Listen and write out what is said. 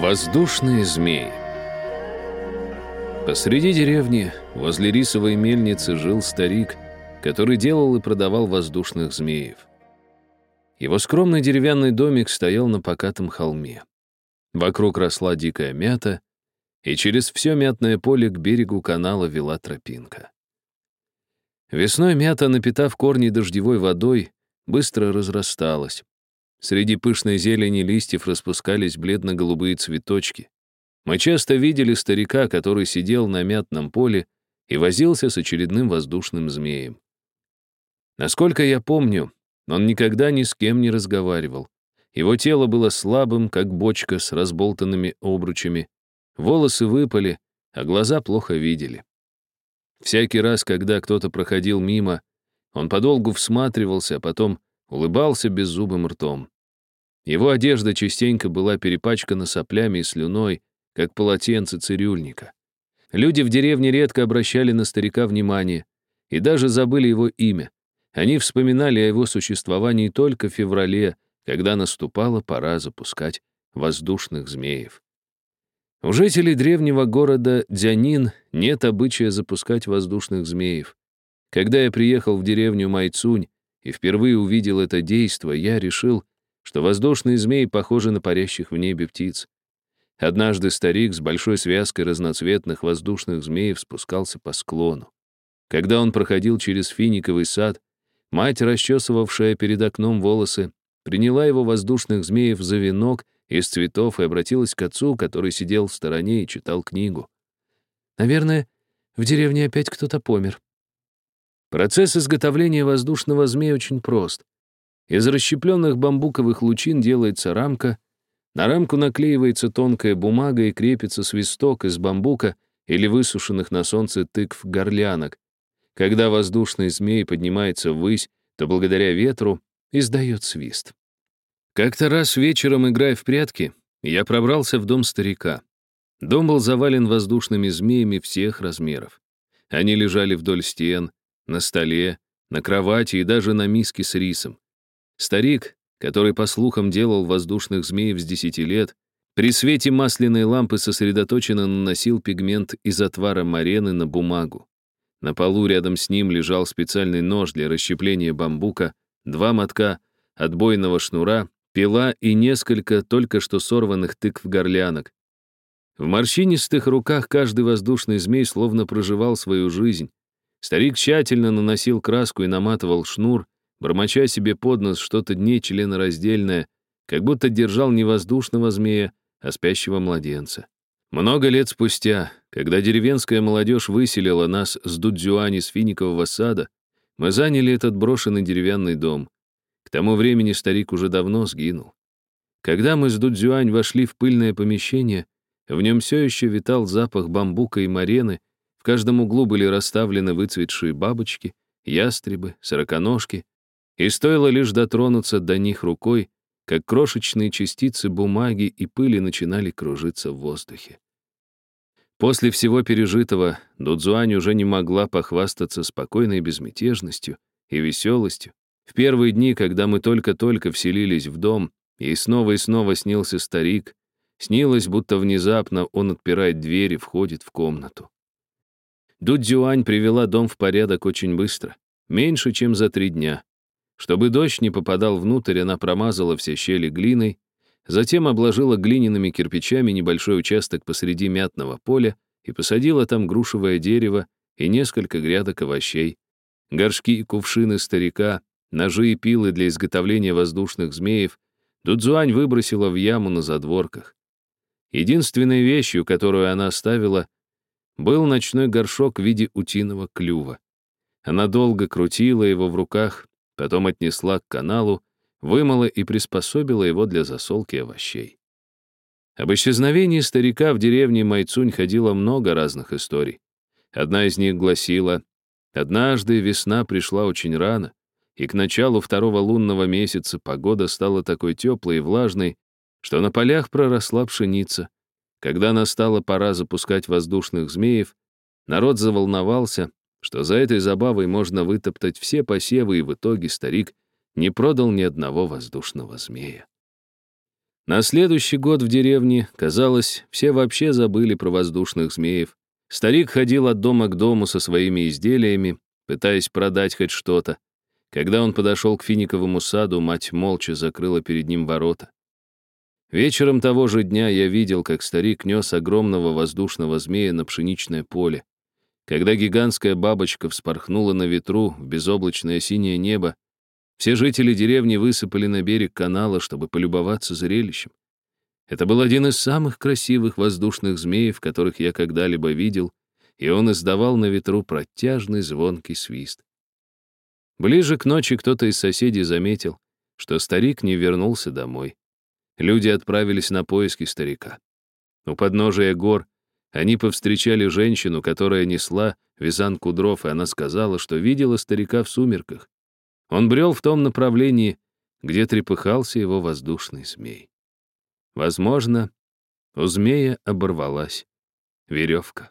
Воздушные змеи Посреди деревни, возле рисовой мельницы, жил старик, который делал и продавал воздушных змеев. Его скромный деревянный домик стоял на покатом холме. Вокруг росла дикая мята, и через все мятное поле к берегу канала вела тропинка. Весной мята, напитав корни дождевой водой, быстро разрасталась. Среди пышной зелени листьев распускались бледно-голубые цветочки. Мы часто видели старика, который сидел на мятном поле и возился с очередным воздушным змеем. Насколько я помню, он никогда ни с кем не разговаривал. Его тело было слабым, как бочка с разболтанными обручами. Волосы выпали, а глаза плохо видели. Всякий раз, когда кто-то проходил мимо, он подолгу всматривался, а потом улыбался беззубым ртом. Его одежда частенько была перепачкана соплями и слюной, как полотенце цирюльника. Люди в деревне редко обращали на старика внимание и даже забыли его имя. Они вспоминали о его существовании только в феврале, когда наступала пора запускать воздушных змеев. У жителей древнего города Дзянин нет обычая запускать воздушных змеев. Когда я приехал в деревню Майцунь и впервые увидел это действо, я решил, что воздушные змеи похожи на парящих в небе птиц. Однажды старик с большой связкой разноцветных воздушных змеев спускался по склону. Когда он проходил через финиковый сад, мать, расчесывавшая перед окном волосы, приняла его воздушных змеев за венок из цветов и обратилась к отцу, который сидел в стороне и читал книгу. «Наверное, в деревне опять кто-то помер». Процесс изготовления воздушного змея очень прост. Из расщепленных бамбуковых лучин делается рамка, на рамку наклеивается тонкая бумага и крепится свисток из бамбука или высушенных на солнце тыкв горлянок. Когда воздушный змей поднимается ввысь, то благодаря ветру издает свист. Как-то раз вечером, играя в прятки, я пробрался в дом старика. Дом был завален воздушными змеями всех размеров. Они лежали вдоль стен, на столе, на кровати и даже на миске с рисом. Старик, который, по слухам, делал воздушных змеев с десяти лет, при свете масляной лампы сосредоточенно наносил пигмент из отвара марены на бумагу. На полу рядом с ним лежал специальный нож для расщепления бамбука, два мотка отбойного шнура, пила и несколько только что сорванных тыкв-горлянок. В морщинистых руках каждый воздушный змей словно проживал свою жизнь. Старик тщательно наносил краску и наматывал шнур, бормоча себе под нос что-то нечленораздельное, как будто держал не воздушного змея, а спящего младенца. Много лет спустя, когда деревенская молодежь выселила нас с Дудзюани с финикового сада, мы заняли этот брошенный деревянный дом. К тому времени старик уже давно сгинул. Когда мы с Дудзюань вошли в пыльное помещение, в нем все еще витал запах бамбука и марены, каждом углу были расставлены выцветшие бабочки, ястребы, сороконожки, и стоило лишь дотронуться до них рукой, как крошечные частицы бумаги и пыли начинали кружиться в воздухе. После всего пережитого Дудзуань уже не могла похвастаться спокойной безмятежностью и веселостью. В первые дни, когда мы только-только вселились в дом, ей снова и снова снился старик, снилось, будто внезапно он отпирает дверь и входит в комнату. Дудзюань привела дом в порядок очень быстро, меньше, чем за три дня. Чтобы дождь не попадал внутрь, она промазала все щели глиной, затем обложила глиняными кирпичами небольшой участок посреди мятного поля и посадила там грушевое дерево и несколько грядок овощей, горшки и кувшины старика, ножи и пилы для изготовления воздушных змеев Дудзуань выбросила в яму на задворках. Единственной вещью, которую она оставила, был ночной горшок в виде утиного клюва. Она долго крутила его в руках, Потом отнесла к каналу, вымыла и приспособила его для засолки овощей. Об исчезновении старика в деревне Майцунь ходило много разных историй. Одна из них гласила, «Однажды весна пришла очень рано, и к началу второго лунного месяца погода стала такой теплой и влажной, что на полях проросла пшеница. Когда настала пора запускать воздушных змеев, народ заволновался, что за этой забавой можно вытоптать все посевы, и в итоге старик не продал ни одного воздушного змея. На следующий год в деревне, казалось, все вообще забыли про воздушных змеев. Старик ходил от дома к дому со своими изделиями, пытаясь продать хоть что-то. Когда он подошел к финиковому саду, мать молча закрыла перед ним ворота. Вечером того же дня я видел, как старик нес огромного воздушного змея на пшеничное поле. Когда гигантская бабочка вспорхнула на ветру в безоблачное синее небо, все жители деревни высыпали на берег канала, чтобы полюбоваться зрелищем. Это был один из самых красивых воздушных змеев, которых я когда-либо видел, и он издавал на ветру протяжный звонкий свист. Ближе к ночи кто-то из соседей заметил, что старик не вернулся домой. Люди отправились на поиски старика. У подножия гор они повстречали женщину, которая несла вязанку дров, и она сказала, что видела старика в сумерках. Он брел в том направлении, где трепыхался его воздушный змей. Возможно, у змея оборвалась веревка.